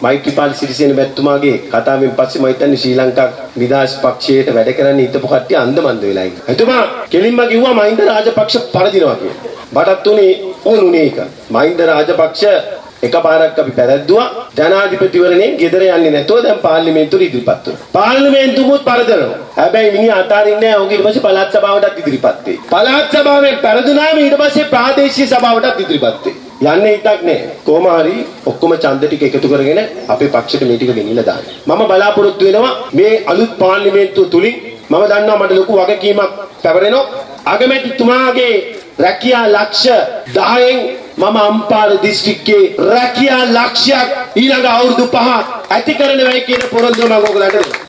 මෛත්‍රීපාල සිරිසේන මැතිතුමාගේ කතාවෙන් පස්සේ මම හිතන්නේ ශ්‍රී ලංකා නිදහස් පක්ෂයට වැඩ කරන්න හිටපු කට්ටිය අන්දමන්ද වෙලා ඉන්නේ. එතුමා කෙලින්ම කිව්වා මහින්ද රාජපක්ෂ පරදිනවා කියලා. මටත් උනේ ඕනුනේ ඒක. මහින්ද රාජපක්ෂ එකපාරක් අපි පැරද්දුවා ජනාධිපතිවරණේ ගෙදර යන්නේ නැතුව දැන් පාර්ලිමේන්තුවට ඉදිරිපත් වුණා. පාර්ලිමේන්තුවමුත් පරදනවා. හැබැයි මිනිහා අතාරින්නේ නැහැ. ඔහු ඊට පස්සේ පළාත් සභාවටත් ඉදිරිපත් වෙයි. පළාත් සභාවෙන් පරදුනාම ඊට පස්සේ ප්‍රාදේශීය සභාවටත් ඉදිරිපත් වෙයි. යන්නේ හිතක් නෑ. කොහොම හරි ඔක්කොම ඡන්ද ටික එකතු කරගෙන අපේ පක්ෂෙට මේ ටික ගෙනිලා දාන්න. මම බලාපොරොත්තු වෙනවා මේ අලුත් පාර්ලිමේන්තුව තුලින් මම දන්නවා මට ලොකු වගකීමක් පැවරෙනවා. අගමැතිතුමාගේ රැකියා ලක්ෂ 10න් මම අම්පාර දිස්ත්‍රික්කේ රැකියා ලක්ෂයක් ඊළඟ අවුරුදු පහ ඇති කරනවා කියන පොරොන්දුව මම ඔයගලන්ට දෙනවා.